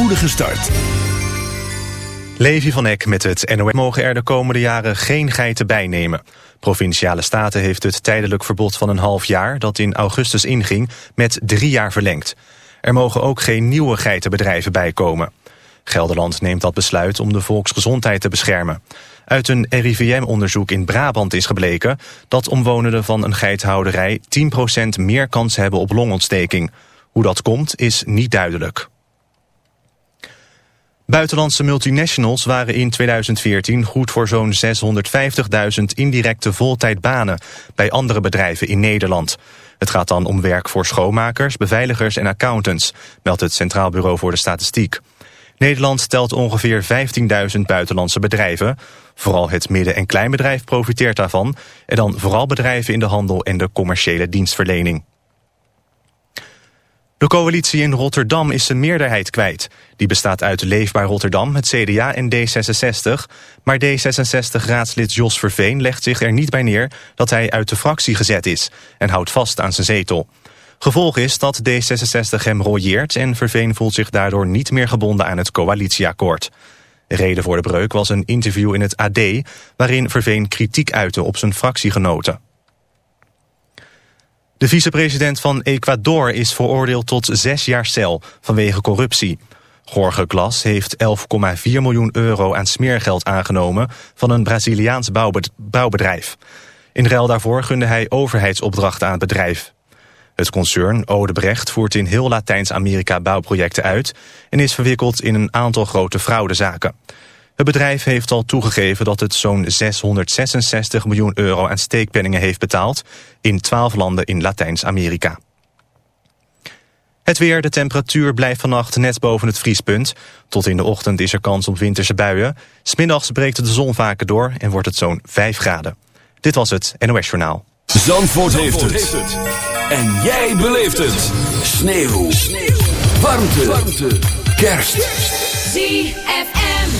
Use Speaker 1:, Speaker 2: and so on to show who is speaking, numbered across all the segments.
Speaker 1: spoedige start.
Speaker 2: Levi van Eck met het NOM mogen er de komende jaren geen geiten bijnemen. Provinciale Staten heeft het tijdelijk verbod van een half jaar... dat in augustus inging, met drie jaar verlengd. Er mogen ook geen nieuwe geitenbedrijven bijkomen. Gelderland neemt dat besluit om de volksgezondheid te beschermen. Uit een RIVM-onderzoek in Brabant is gebleken... dat omwonenden van een geithouderij 10% meer kans hebben op longontsteking. Hoe dat komt, is niet duidelijk. Buitenlandse multinationals waren in 2014 goed voor zo'n 650.000 indirecte voltijdbanen bij andere bedrijven in Nederland. Het gaat dan om werk voor schoonmakers, beveiligers en accountants, meldt het Centraal Bureau voor de Statistiek. Nederland telt ongeveer 15.000 buitenlandse bedrijven. Vooral het midden- en kleinbedrijf profiteert daarvan. En dan vooral bedrijven in de handel en de commerciële dienstverlening. De coalitie in Rotterdam is zijn meerderheid kwijt. Die bestaat uit Leefbaar Rotterdam, het CDA en D66. Maar D66-raadslid Jos Verveen legt zich er niet bij neer... dat hij uit de fractie gezet is en houdt vast aan zijn zetel. Gevolg is dat D66 hem rooieert... en Verveen voelt zich daardoor niet meer gebonden aan het coalitieakkoord. reden voor de breuk was een interview in het AD... waarin Verveen kritiek uitte op zijn fractiegenoten. De vicepresident van Ecuador is veroordeeld tot zes jaar cel vanwege corruptie. Jorge Glas heeft 11,4 miljoen euro aan smeergeld aangenomen van een Braziliaans bouwbedrijf. In ruil daarvoor gunde hij overheidsopdrachten aan het bedrijf. Het concern Odebrecht voert in heel Latijns-Amerika bouwprojecten uit... en is verwikkeld in een aantal grote fraudezaken. Het bedrijf heeft al toegegeven dat het zo'n 666 miljoen euro aan steekpenningen heeft betaald in 12 landen in Latijns-Amerika. Het weer, de temperatuur blijft vannacht net boven het vriespunt. Tot in de ochtend is er kans op winterse buien. Smiddags breekt de zon vaker door en wordt het zo'n 5 graden. Dit was het NOS Journaal.
Speaker 1: Zandvoort, heeft, het. En jij beleeft het. Sneeuw. Sneeuw. Warmte. Warmte. Kerst.
Speaker 3: ZFM.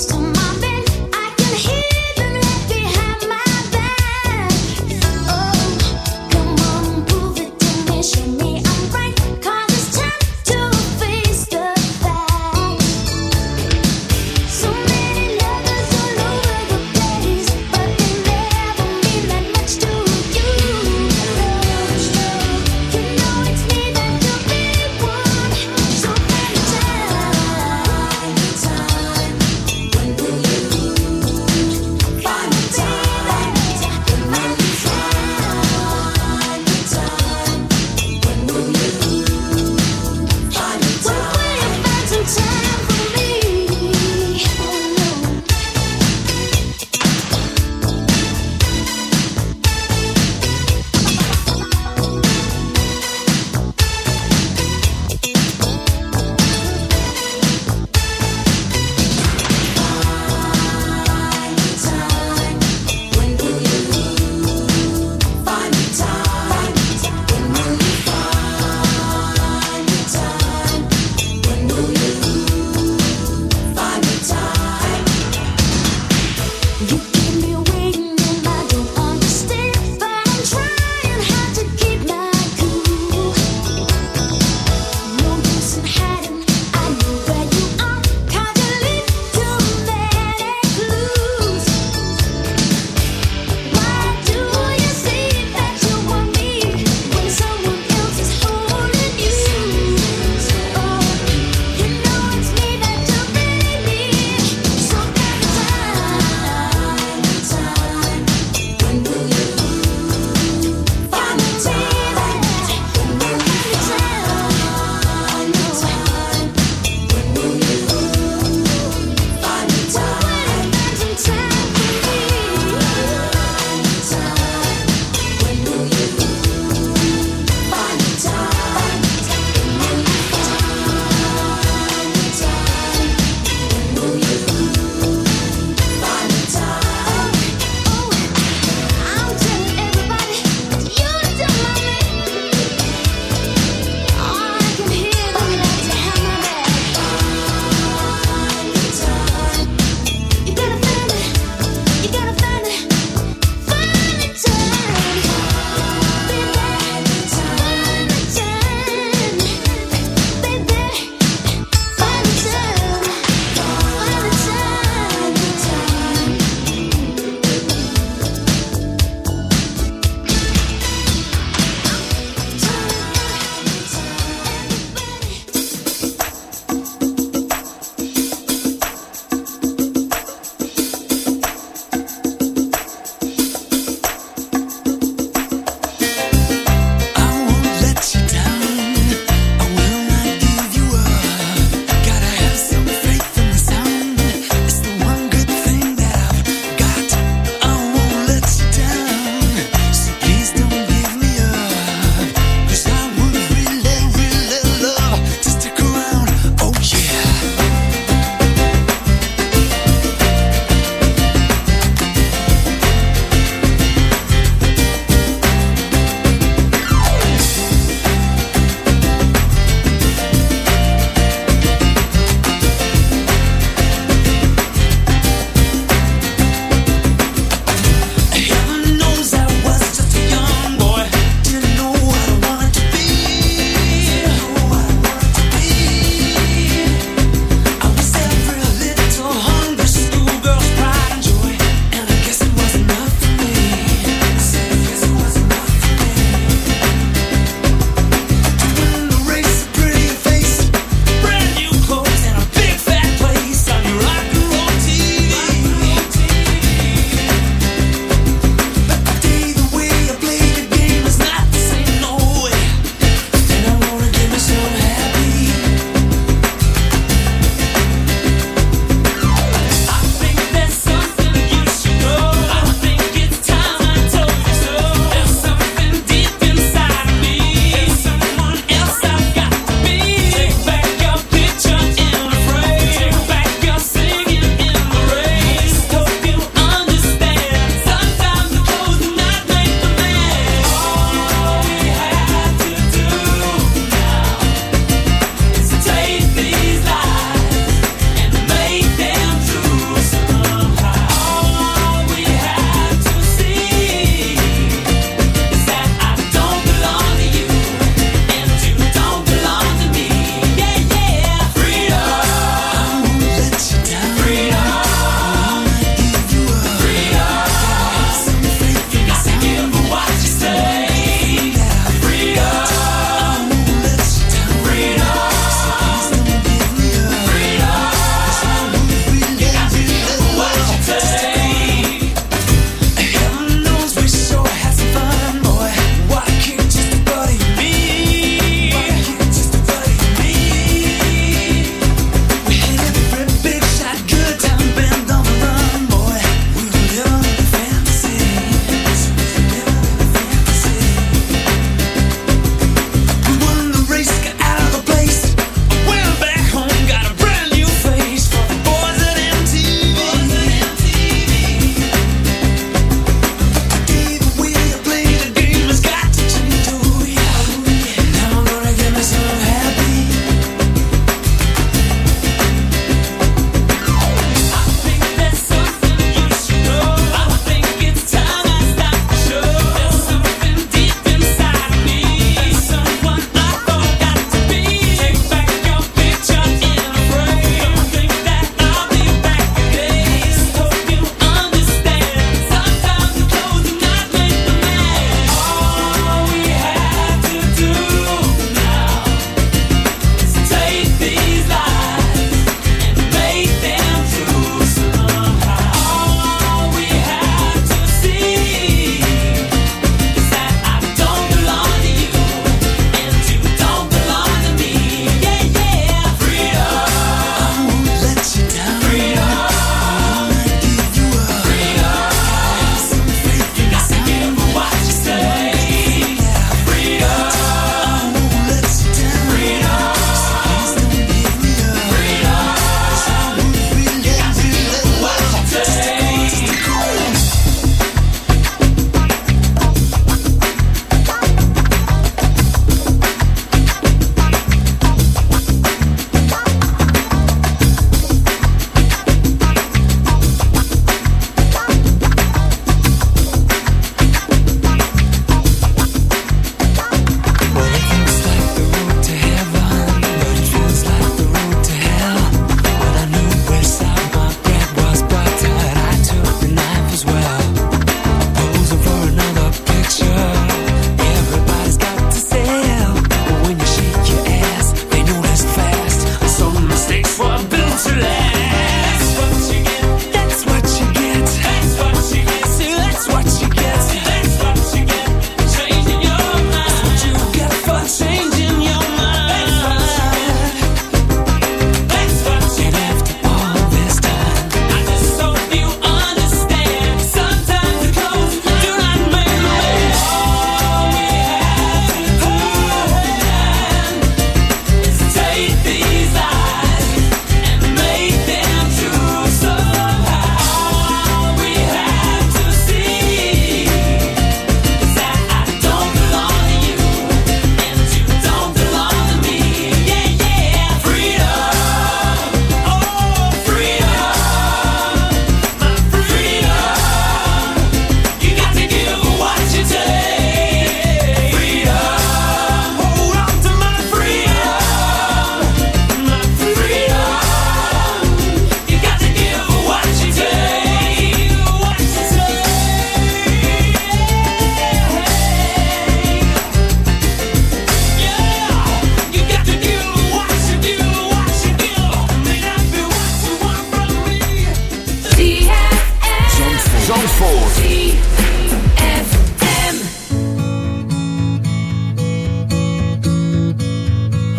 Speaker 3: lost my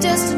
Speaker 4: just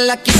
Speaker 3: my lucky